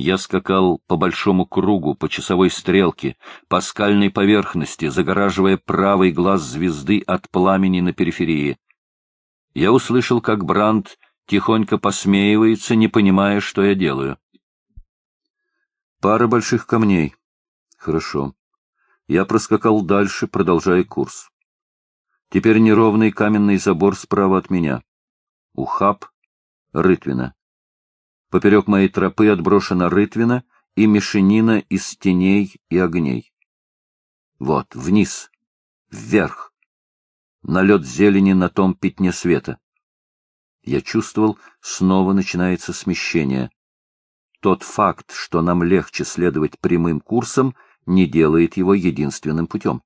Я скакал по большому кругу, по часовой стрелке, по скальной поверхности, загораживая правый глаз звезды от пламени на периферии. Я услышал, как Бранд тихонько посмеивается, не понимая, что я делаю. Пара больших камней. Хорошо. Я проскакал дальше, продолжая курс. Теперь неровный каменный забор справа от меня. Ухаб, рытвина. Поперек моей тропы отброшена рытвина и мешанина из теней и огней. Вот, вниз, вверх. Налет зелени на том пятне света. Я чувствовал, снова начинается смещение. Тот факт, что нам легче следовать прямым курсом, не делает его единственным путем.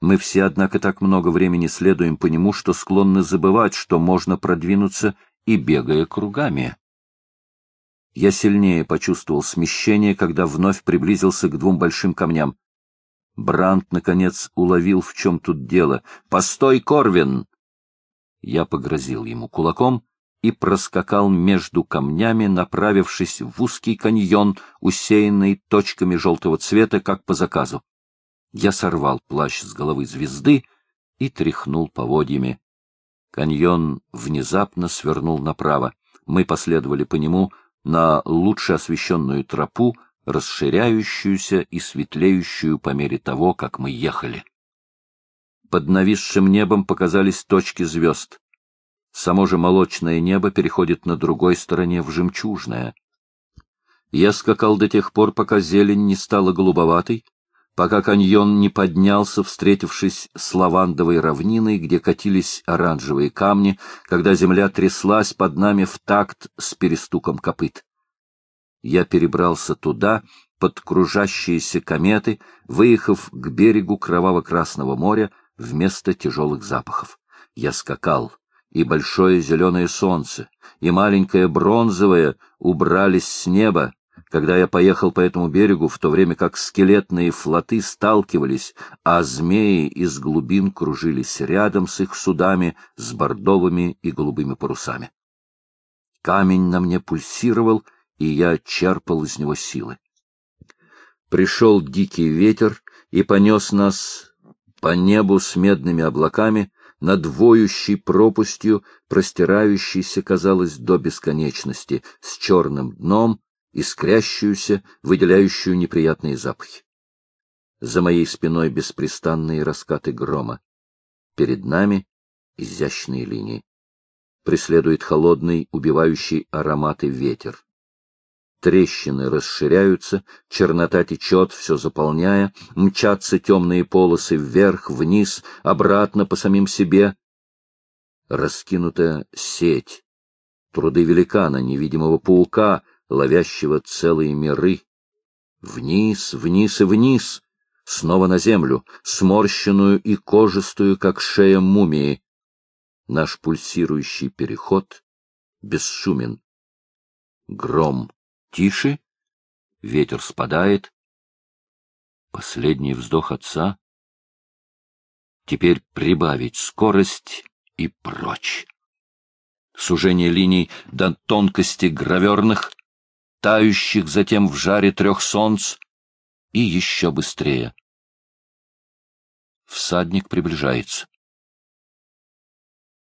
Мы все, однако, так много времени следуем по нему, что склонны забывать, что можно продвинуться и бегая кругами. Я сильнее почувствовал смещение, когда вновь приблизился к двум большим камням. Бранд, наконец, уловил, в чем тут дело. «Постой, Корвин!» Я погрозил ему кулаком и проскакал между камнями, направившись в узкий каньон, усеянный точками желтого цвета, как по заказу. Я сорвал плащ с головы звезды и тряхнул поводьями. Каньон внезапно свернул направо. Мы последовали по нему на лучше освещенную тропу, расширяющуюся и светлеющую по мере того, как мы ехали. Под нависшим небом показались точки звезд. Само же молочное небо переходит на другой стороне в жемчужное. Я скакал до тех пор, пока зелень не стала голубоватой, пока каньон не поднялся, встретившись с лавандовой равниной, где катились оранжевые камни, когда земля тряслась под нами в такт с перестуком копыт. Я перебрался туда, под кружащиеся кометы, выехав к берегу кроваво-красного моря вместо тяжелых запахов. Я скакал, и большое зеленое солнце, и маленькое бронзовое убрались с неба, когда я поехал по этому берегу, в то время как скелетные флоты сталкивались, а змеи из глубин кружились рядом с их судами с бордовыми и голубыми парусами. Камень на мне пульсировал, и я черпал из него силы. Пришел дикий ветер и понес нас по небу с медными облаками, над воющей пропастью, простирающейся, казалось, до бесконечности, с черным дном, искрящуюся, выделяющую неприятные запахи. За моей спиной беспрестанные раскаты грома. Перед нами изящные линии. Преследует холодный, убивающий ароматы ветер. Трещины расширяются, чернота течет, все заполняя, мчатся темные полосы вверх, вниз, обратно по самим себе. Раскинутая сеть, труды великана, невидимого паука, ловящего целые миры. Вниз, вниз и вниз, снова на землю, сморщенную и кожистую, как шея мумии. Наш пульсирующий переход бесшумен. Гром тише, ветер спадает. Последний вздох отца. Теперь прибавить скорость и прочь. Сужение линий до тонкости граверных, тающих затем в жаре трех солнц, и еще быстрее. Всадник приближается.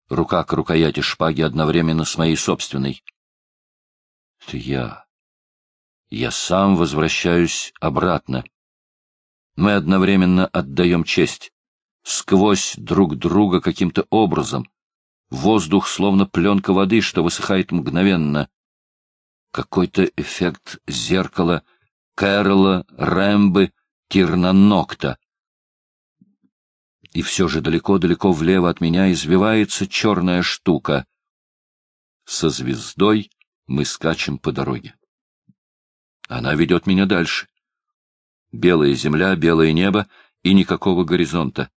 Рука к рукояти шпаги одновременно с моей собственной. Это я. Я сам возвращаюсь обратно. Мы одновременно отдаем честь. Сквозь друг друга каким-то образом. Воздух словно пленка воды, что высыхает мгновенно какой-то эффект зеркала Кэрола, Рэмбы, Кирнанокта. И все же далеко-далеко влево от меня извивается черная штука. Со звездой мы скачем по дороге. Она ведет меня дальше. Белая земля, белое небо и никакого горизонта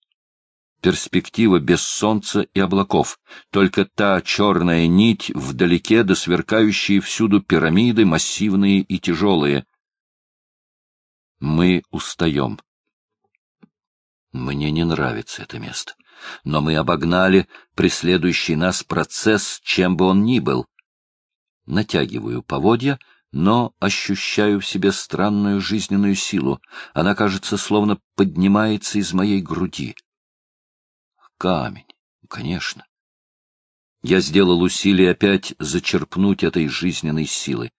перспектива без солнца и облаков, только та черная нить вдалеке до сверкающие всюду пирамиды, массивные и тяжелые. Мы устаем. Мне не нравится это место, но мы обогнали преследующий нас процесс, чем бы он ни был. Натягиваю поводья, но ощущаю в себе странную жизненную силу. Она, кажется, словно поднимается из моей груди. Камень, конечно. Я сделал усилие опять зачерпнуть этой жизненной силы.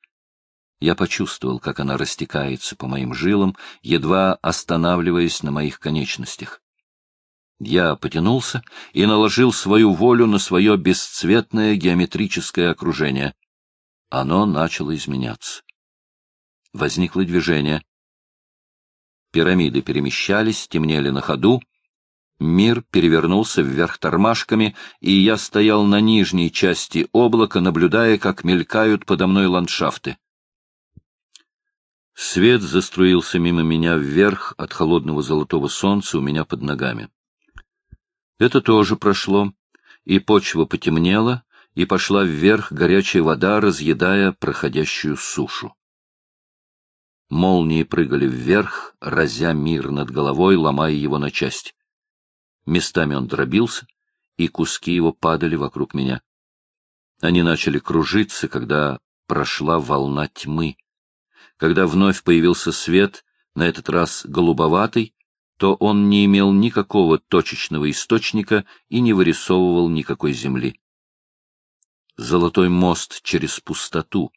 Я почувствовал, как она растекается по моим жилам, едва останавливаясь на моих конечностях. Я потянулся и наложил свою волю на свое бесцветное геометрическое окружение. Оно начало изменяться. Возникло движение. Пирамиды перемещались, темнели на ходу. Мир перевернулся вверх тормашками, и я стоял на нижней части облака, наблюдая, как мелькают подо мной ландшафты. Свет заструился мимо меня вверх от холодного золотого солнца у меня под ногами. Это тоже прошло, и почва потемнела, и пошла вверх горячая вода, разъедая проходящую сушу. Молнии прыгали вверх, разя мир над головой, ломая его на части. Местами он дробился, и куски его падали вокруг меня. Они начали кружиться, когда прошла волна тьмы. Когда вновь появился свет, на этот раз голубоватый, то он не имел никакого точечного источника и не вырисовывал никакой земли. Золотой мост через пустоту.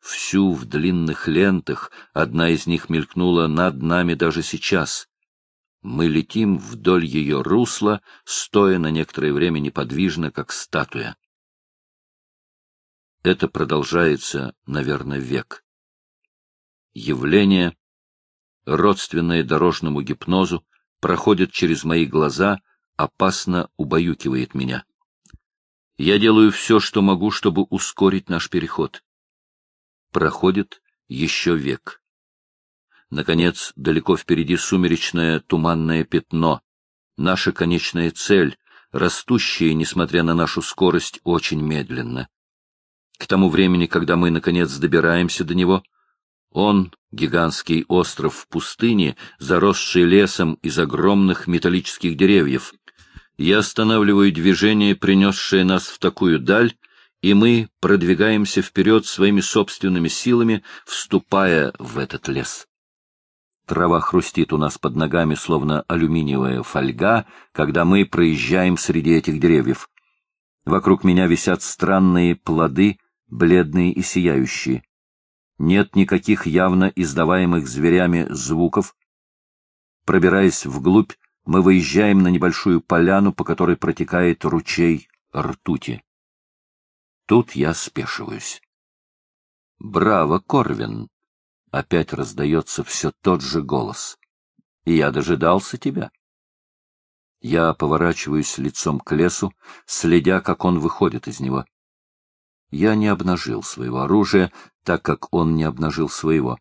Всю в длинных лентах, одна из них мелькнула над нами даже сейчас. Мы летим вдоль ее русла, стоя на некоторое время неподвижно, как статуя. Это продолжается, наверное, век. Явление родственное дорожному гипнозу, проходит через мои глаза, опасно убаюкивает меня. Я делаю все, что могу, чтобы ускорить наш переход. Проходит еще век. Наконец, далеко впереди сумеречное туманное пятно, наша конечная цель, растущая, несмотря на нашу скорость, очень медленно. К тому времени, когда мы, наконец, добираемся до него, он, гигантский остров в пустыне, заросший лесом из огромных металлических деревьев. Я останавливаю движение, принесшее нас в такую даль, и мы продвигаемся вперед своими собственными силами, вступая в этот лес. Трава хрустит у нас под ногами, словно алюминиевая фольга, когда мы проезжаем среди этих деревьев. Вокруг меня висят странные плоды, бледные и сияющие нет никаких явно издаваемых зверями звуков. Пробираясь вглубь, мы выезжаем на небольшую поляну, по которой протекает ручей ртути. Тут я спешиваюсь. «Браво, Корвин!» — опять раздается все тот же голос. «Я дожидался тебя». Я поворачиваюсь лицом к лесу, следя, как он выходит из него. Я не обнажил своего оружия, так как он не обнажил своего.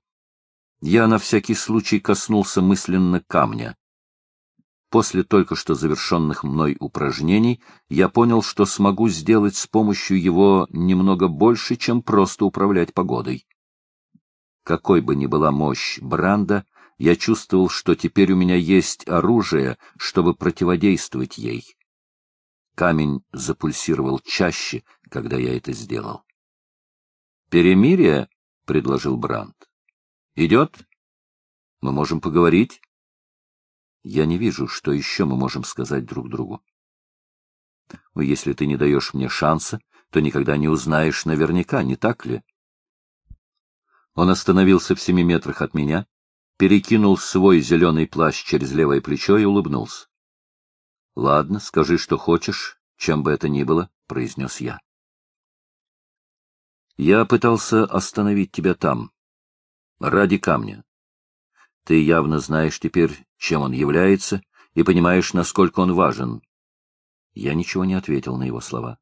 Я на всякий случай коснулся мысленно камня. После только что завершенных мной упражнений я понял, что смогу сделать с помощью его немного больше, чем просто управлять погодой. Какой бы ни была мощь Бранда, я чувствовал, что теперь у меня есть оружие, чтобы противодействовать ей. Камень запульсировал чаще, когда я это сделал. «Перемирие?» — предложил Бранд. «Идет? Мы можем поговорить?» Я не вижу, что еще мы можем сказать друг другу. Если ты не даешь мне шанса, то никогда не узнаешь наверняка, не так ли? Он остановился в семи метрах от меня, перекинул свой зеленый плащ через левое плечо и улыбнулся. — Ладно, скажи, что хочешь, чем бы это ни было, — произнес я. Я пытался остановить тебя там, ради камня. Ты явно знаешь теперь, чем он является, и понимаешь, насколько он важен. Я ничего не ответил на его слова.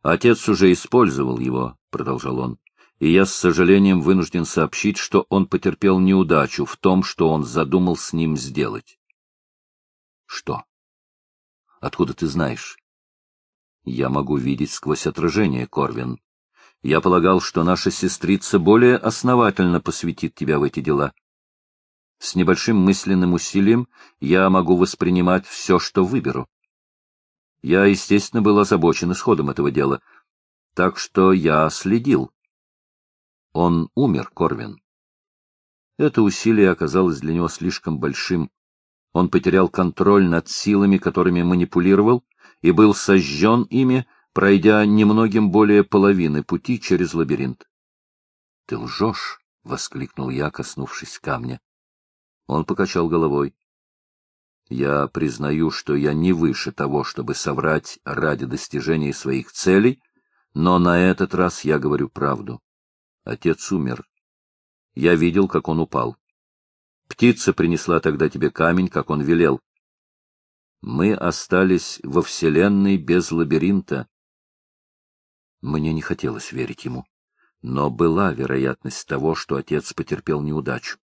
Отец уже использовал его, — продолжал он, — и я с сожалением вынужден сообщить, что он потерпел неудачу в том, что он задумал с ним сделать. Что? Откуда ты знаешь? Я могу видеть сквозь отражение, Корвин. Я полагал, что наша сестрица более основательно посвятит тебя в эти дела. С небольшим мысленным усилием я могу воспринимать все, что выберу. Я, естественно, был озабочен исходом этого дела, так что я следил. Он умер, Корвин. Это усилие оказалось для него слишком большим. Он потерял контроль над силами, которыми манипулировал, и был сожжен ими, пройдя немногим более половины пути через лабиринт. — Ты лжешь! — воскликнул я, коснувшись камня. Он покачал головой. — Я признаю, что я не выше того, чтобы соврать ради достижения своих целей, но на этот раз я говорю правду. Отец умер. Я видел, как он упал. Птица принесла тогда тебе камень, как он велел. Мы остались во Вселенной без лабиринта. Мне не хотелось верить ему, но была вероятность того, что отец потерпел неудачу.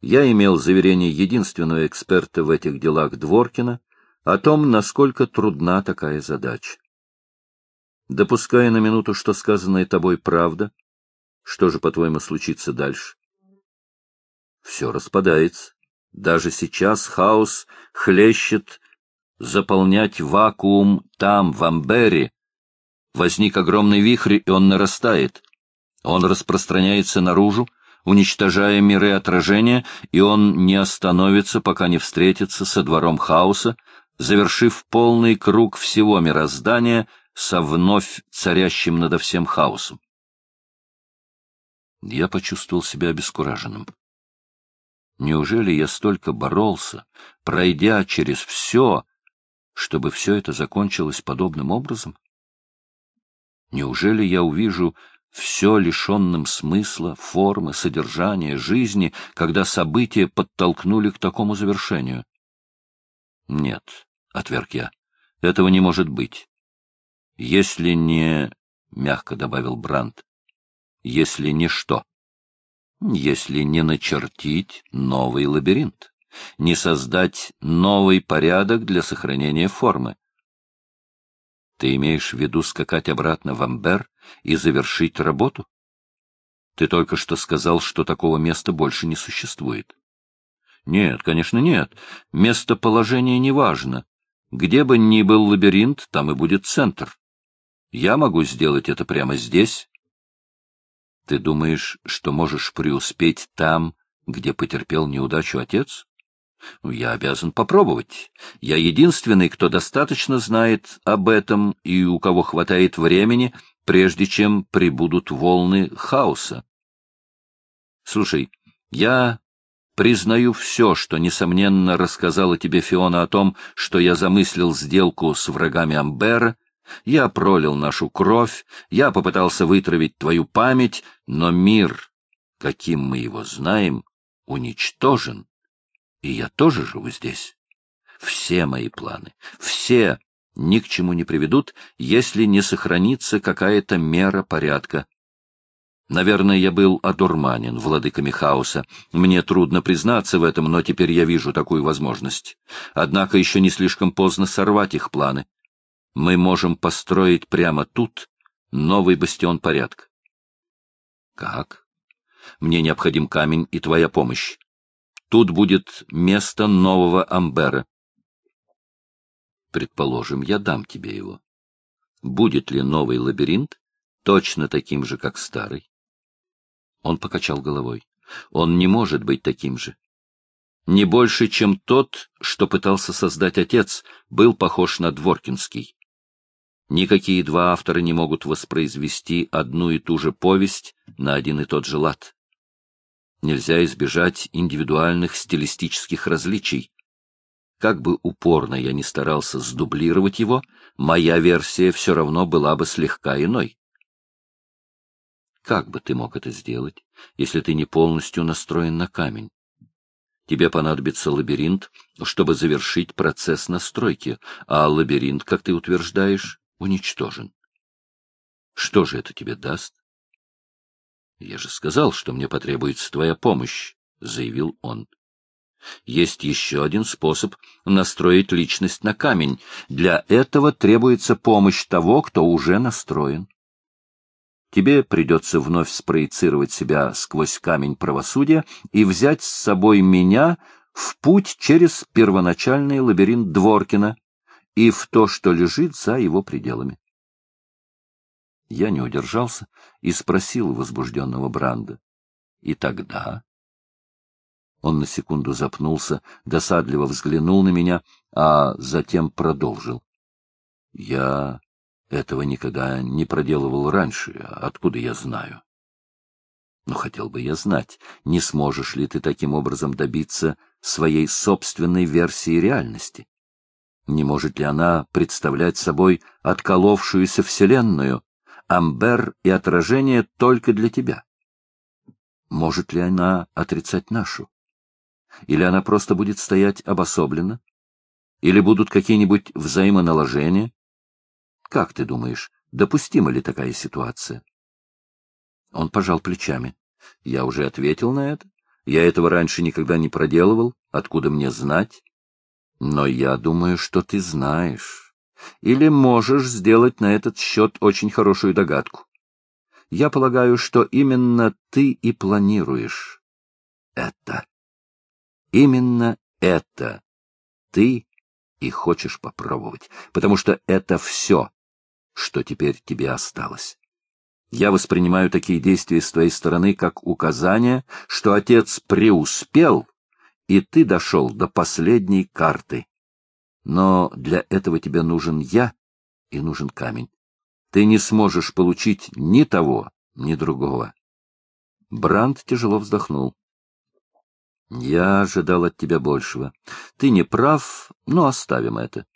Я имел заверение единственного эксперта в этих делах Дворкина о том, насколько трудна такая задача. Допуская на минуту, что сказанное тобой правда, что же, по-твоему, случится дальше? Все распадается. Даже сейчас хаос хлещет заполнять вакуум там, в Амбере. Возник огромный вихрь, и он нарастает. Он распространяется наружу, уничтожая миры отражения, и он не остановится, пока не встретится со двором хаоса, завершив полный круг всего мироздания со вновь царящим надо всем хаосом. Я почувствовал себя обескураженным. Неужели я столько боролся, пройдя через все, чтобы все это закончилось подобным образом? Неужели я увижу все лишенным смысла, формы, содержания, жизни, когда события подтолкнули к такому завершению? Нет, — отверг я, — этого не может быть. Если не, — мягко добавил Брандт, — если не что? Если не начертить новый лабиринт, не создать новый порядок для сохранения формы. Ты имеешь в виду скакать обратно в Амбер и завершить работу? Ты только что сказал, что такого места больше не существует. Нет, конечно, нет. Местоположение не важно. Где бы ни был лабиринт, там и будет центр. Я могу сделать это прямо здесь. Ты думаешь, что можешь преуспеть там, где потерпел неудачу отец? Ну, я обязан попробовать. Я единственный, кто достаточно знает об этом и у кого хватает времени, прежде чем прибудут волны хаоса. Слушай, я признаю все, что, несомненно, рассказала тебе Фиона о том, что я замыслил сделку с врагами Амбера, я пролил нашу кровь, я попытался вытравить твою память, но мир, каким мы его знаем, уничтожен и я тоже живу здесь. Все мои планы, все ни к чему не приведут, если не сохранится какая-то мера порядка. Наверное, я был одурманен владыками хаоса. Мне трудно признаться в этом, но теперь я вижу такую возможность. Однако еще не слишком поздно сорвать их планы. Мы можем построить прямо тут новый бастион порядка. Как? Мне необходим камень и твоя помощь. Тут будет место нового Амбера. Предположим, я дам тебе его. Будет ли новый лабиринт точно таким же, как старый? Он покачал головой. Он не может быть таким же. Не больше, чем тот, что пытался создать отец, был похож на Дворкинский. Никакие два автора не могут воспроизвести одну и ту же повесть на один и тот же лад. Нельзя избежать индивидуальных стилистических различий. Как бы упорно я ни старался сдублировать его, моя версия все равно была бы слегка иной. Как бы ты мог это сделать, если ты не полностью настроен на камень? Тебе понадобится лабиринт, чтобы завершить процесс настройки, а лабиринт, как ты утверждаешь, уничтожен. Что же это тебе даст? Я же сказал, что мне потребуется твоя помощь, — заявил он. Есть еще один способ настроить личность на камень. Для этого требуется помощь того, кто уже настроен. Тебе придется вновь спроецировать себя сквозь камень правосудия и взять с собой меня в путь через первоначальный лабиринт Дворкина и в то, что лежит за его пределами. Я не удержался и спросил возбужденного Бранда. — И тогда? Он на секунду запнулся, досадливо взглянул на меня, а затем продолжил. — Я этого никогда не проделывал раньше. Откуда я знаю? Но хотел бы я знать, не сможешь ли ты таким образом добиться своей собственной версии реальности? Не может ли она представлять собой отколовшуюся вселенную, амбер и отражение только для тебя? Может ли она отрицать нашу? Или она просто будет стоять обособленно? Или будут какие-нибудь взаимоналожения? Как ты думаешь, допустима ли такая ситуация? Он пожал плечами. Я уже ответил на это. Я этого раньше никогда не проделывал. Откуда мне знать? Но я думаю, что ты знаешь. Или можешь сделать на этот счет очень хорошую догадку. Я полагаю, что именно ты и планируешь это. Именно это ты и хочешь попробовать, потому что это все, что теперь тебе осталось. Я воспринимаю такие действия с твоей стороны как указание, что отец преуспел, и ты дошел до последней карты. Но для этого тебе нужен я и нужен камень. Ты не сможешь получить ни того, ни другого. Бранд тяжело вздохнул. Я ожидал от тебя большего. Ты не прав, но оставим это.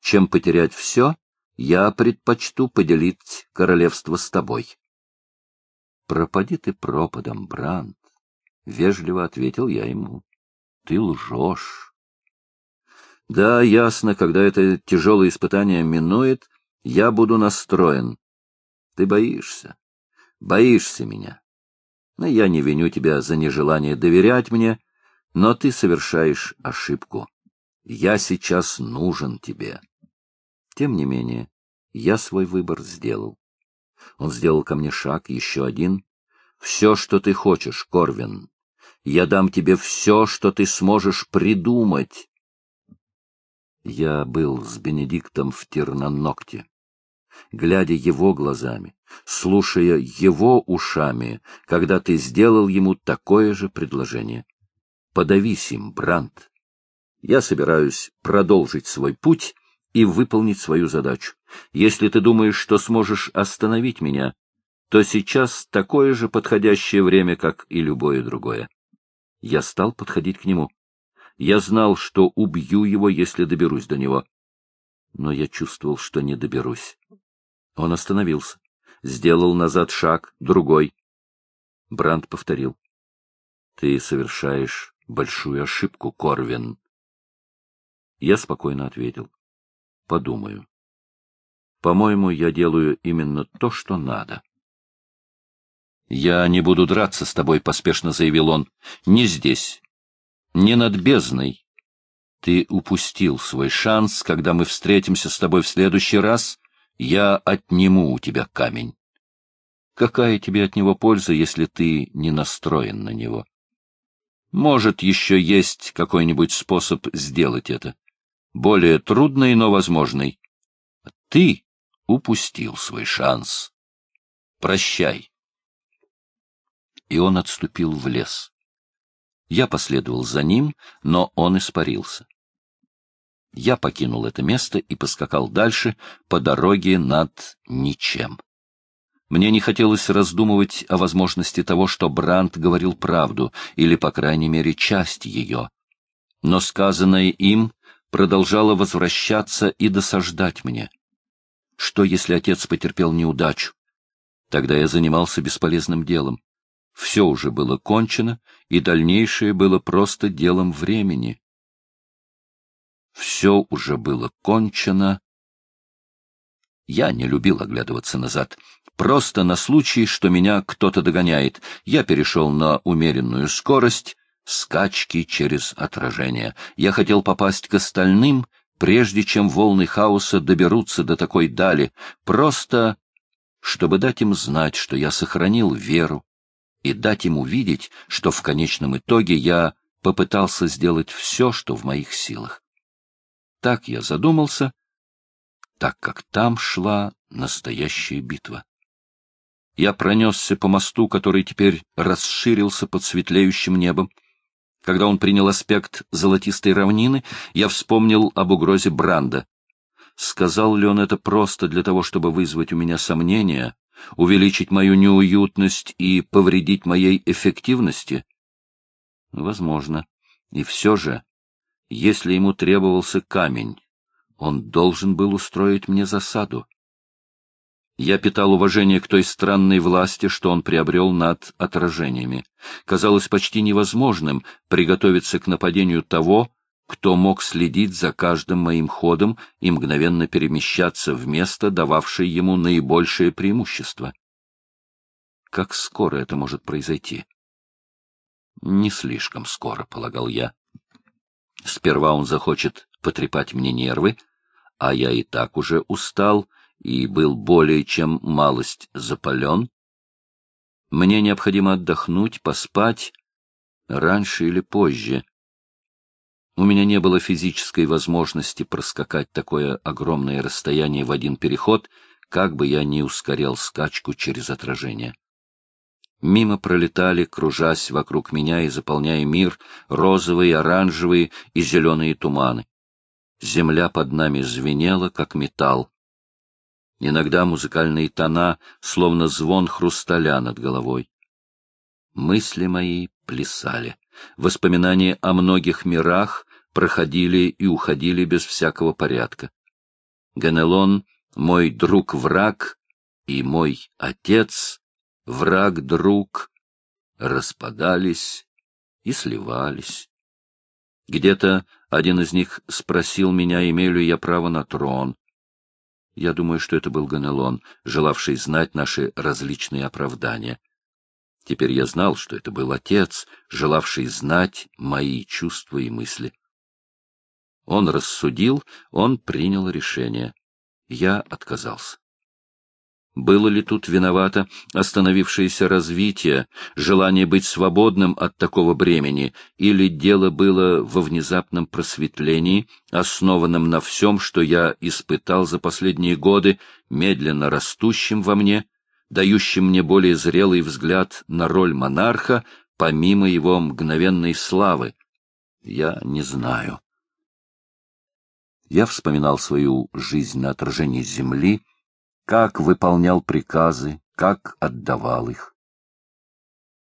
Чем потерять все, я предпочту поделить королевство с тобой. Пропади ты пропадом, Бранд, — вежливо ответил я ему. Ты лжешь. Да, ясно, когда это тяжелое испытание минует, я буду настроен. Ты боишься, боишься меня. Но я не виню тебя за нежелание доверять мне, но ты совершаешь ошибку. Я сейчас нужен тебе. Тем не менее, я свой выбор сделал. Он сделал ко мне шаг, еще один. Все, что ты хочешь, Корвин. Я дам тебе все, что ты сможешь придумать. Я был с Бенедиктом в Терноногте. Глядя его глазами, слушая его ушами, когда ты сделал ему такое же предложение. Подавись им, Бранд. Я собираюсь продолжить свой путь и выполнить свою задачу. Если ты думаешь, что сможешь остановить меня, то сейчас такое же подходящее время, как и любое другое. Я стал подходить к нему. Я знал, что убью его, если доберусь до него. Но я чувствовал, что не доберусь. Он остановился, сделал назад шаг, другой. Бранд повторил. — Ты совершаешь большую ошибку, Корвин. Я спокойно ответил. — Подумаю. По-моему, я делаю именно то, что надо. — Я не буду драться с тобой, — поспешно заявил он. — Не здесь. Не над бездной. Ты упустил свой шанс, когда мы встретимся с тобой в следующий раз, я отниму у тебя камень. Какая тебе от него польза, если ты не настроен на него? — может, еще есть какой-нибудь способ сделать это. Более трудный, но возможный. Ты упустил свой шанс. Прощай. И он отступил в лес. Я последовал за ним, но он испарился. Я покинул это место и поскакал дальше по дороге над ничем. Мне не хотелось раздумывать о возможности того, что Брандт говорил правду, или, по крайней мере, часть ее. Но сказанное им продолжало возвращаться и досаждать мне. Что, если отец потерпел неудачу? Тогда я занимался бесполезным делом. Все уже было кончено, и дальнейшее было просто делом времени. Все уже было кончено. Я не любил оглядываться назад. Просто на случай, что меня кто-то догоняет, я перешел на умеренную скорость, скачки через отражение. Я хотел попасть к остальным, прежде чем волны хаоса доберутся до такой дали, просто чтобы дать им знать, что я сохранил веру, и дать им увидеть, что в конечном итоге я попытался сделать все, что в моих силах. Так я задумался, так как там шла настоящая битва. Я пронесся по мосту, который теперь расширился под светлеющим небом. Когда он принял аспект золотистой равнины, я вспомнил об угрозе Бранда. Сказал ли он это просто для того, чтобы вызвать у меня сомнения, увеличить мою неуютность и повредить моей эффективности? Возможно. И все же, если ему требовался камень, он должен был устроить мне засаду. Я питал уважение к той странной власти, что он приобрел над отражениями. Казалось почти невозможным приготовиться к нападению того, кто мог следить за каждым моим ходом и мгновенно перемещаться в место, дававшее ему наибольшее преимущество. Как скоро это может произойти? Не слишком скоро, полагал я. Сперва он захочет потрепать мне нервы, а я и так уже устал и был более чем малость запален. Мне необходимо отдохнуть, поспать, раньше или позже. У меня не было физической возможности проскакать такое огромное расстояние в один переход, как бы я ни ускорял скачку через отражение. Мимо пролетали, кружась вокруг меня и заполняя мир, розовые, оранжевые и зеленые туманы. Земля под нами звенела, как металл. Иногда музыкальные тона, словно звон хрусталя над головой. Мысли мои плясали. Воспоминания о многих мирах проходили и уходили без всякого порядка. Ганелон — мой друг-враг и мой отец, враг-друг, распадались и сливались. Где-то один из них спросил меня, имею ли я право на трон. Я думаю, что это был Ганелон, желавший знать наши различные оправдания. Теперь я знал, что это был отец, желавший знать мои чувства и мысли. Он рассудил, он принял решение. Я отказался. Было ли тут виновато остановившееся развитие, желание быть свободным от такого бремени, или дело было во внезапном просветлении, основанном на всем, что я испытал за последние годы, медленно растущим во мне, дающим мне более зрелый взгляд на роль монарха, помимо его мгновенной славы? Я не знаю. Я вспоминал свою жизнь на отражении земли, как выполнял приказы, как отдавал их.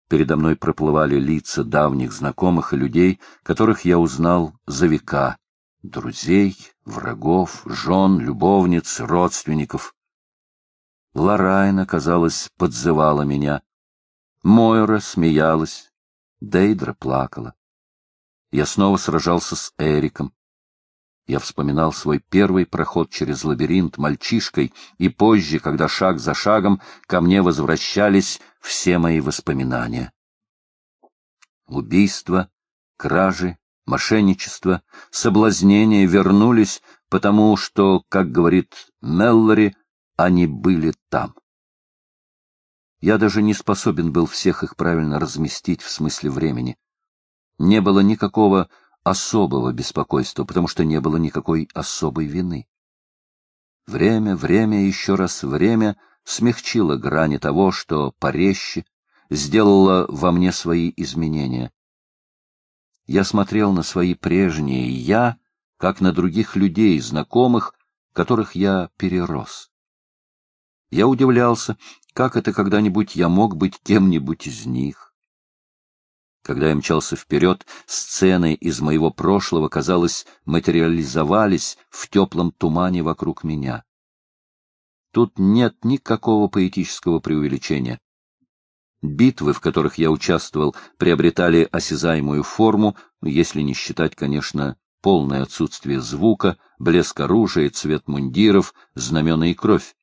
Передо мной проплывали лица давних знакомых и людей, которых я узнал за века, друзей, врагов, жен, любовниц, родственников. Лорайна, казалось, подзывала меня. Мойра смеялась, Дейдра плакала. Я снова сражался с Эриком. Я вспоминал свой первый проход через лабиринт мальчишкой, и позже, когда шаг за шагом ко мне возвращались все мои воспоминания. Убийства, кражи, мошенничество, соблазнения вернулись, потому что, как говорит Меллори, они были там. Я даже не способен был всех их правильно разместить в смысле времени. Не было никакого особого беспокойства, потому что не было никакой особой вины. Время, время, еще раз время смягчило грани того, что порезче, сделало во мне свои изменения. Я смотрел на свои прежние «я», как на других людей, знакомых, которых я перерос. Я удивлялся, как это когда-нибудь я мог быть кем-нибудь из них. Когда я мчался вперед, сцены из моего прошлого, казалось, материализовались в теплом тумане вокруг меня. Тут нет никакого поэтического преувеличения. Битвы, в которых я участвовал, приобретали осязаемую форму, если не считать, конечно, полное отсутствие звука, блеск оружия, цвет мундиров, знамена и кровь.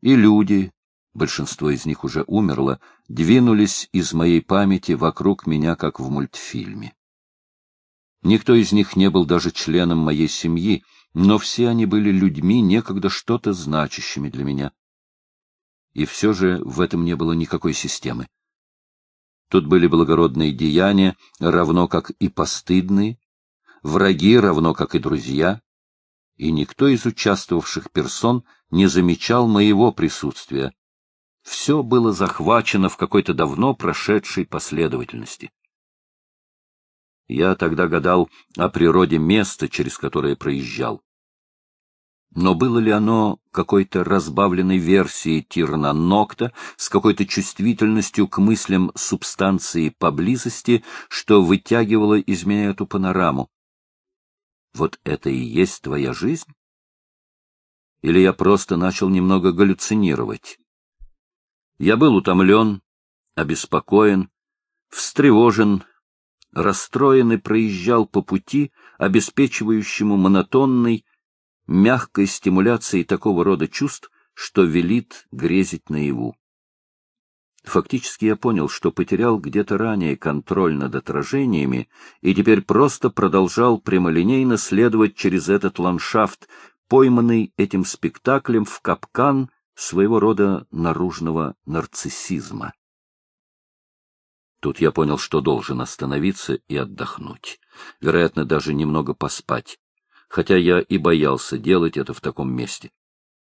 И люди, большинство из них уже умерло, двинулись из моей памяти вокруг меня, как в мультфильме. Никто из них не был даже членом моей семьи, но все они были людьми, некогда что-то значащими для меня. И все же в этом не было никакой системы. Тут были благородные деяния, равно как и постыдные, враги, равно как и друзья, и никто из участвовавших персон не замечал моего присутствия, Все было захвачено в какой-то давно прошедшей последовательности. Я тогда гадал о природе места, через которое проезжал. Но было ли оно какой-то разбавленной версией Тирна Нокта с какой-то чувствительностью к мыслям субстанции поблизости, что вытягивало из меня эту панораму? Вот это и есть твоя жизнь? Или я просто начал немного галлюцинировать? Я был утомлен, обеспокоен, встревожен, расстроен и проезжал по пути, обеспечивающему монотонный, мягкой стимуляцией такого рода чувств, что велит грезить наяву. Фактически я понял, что потерял где-то ранее контроль над отражениями и теперь просто продолжал прямолинейно следовать через этот ландшафт, пойманный этим спектаклем в капкан своего рода наружного нарциссизма. Тут я понял, что должен остановиться и отдохнуть, вероятно, даже немного поспать, хотя я и боялся делать это в таком месте.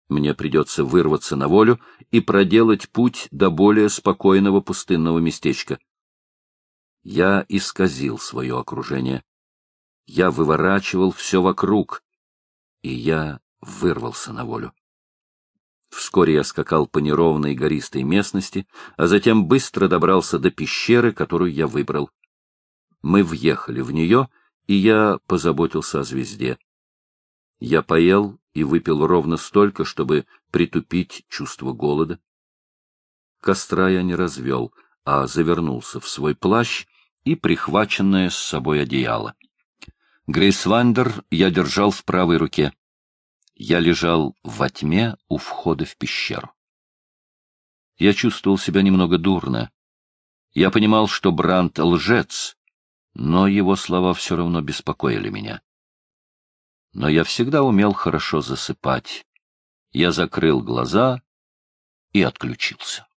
Мне придется вырваться на волю и проделать путь до более спокойного пустынного местечка. Я исказил свое окружение. Я выворачивал все вокруг, и я вырвался на волю. Вскоре я скакал по неровной гористой местности, а затем быстро добрался до пещеры, которую я выбрал. Мы въехали в нее, и я позаботился о звезде. Я поел и выпил ровно столько, чтобы притупить чувство голода. Костра я не развел, а завернулся в свой плащ и прихваченное с собой одеяло. Грейсвандер я держал в правой руке. Я лежал во тьме у входа в пещеру. Я чувствовал себя немного дурно. Я понимал, что Брант лжец, но его слова все равно беспокоили меня но я всегда умел хорошо засыпать. Я закрыл глаза и отключился.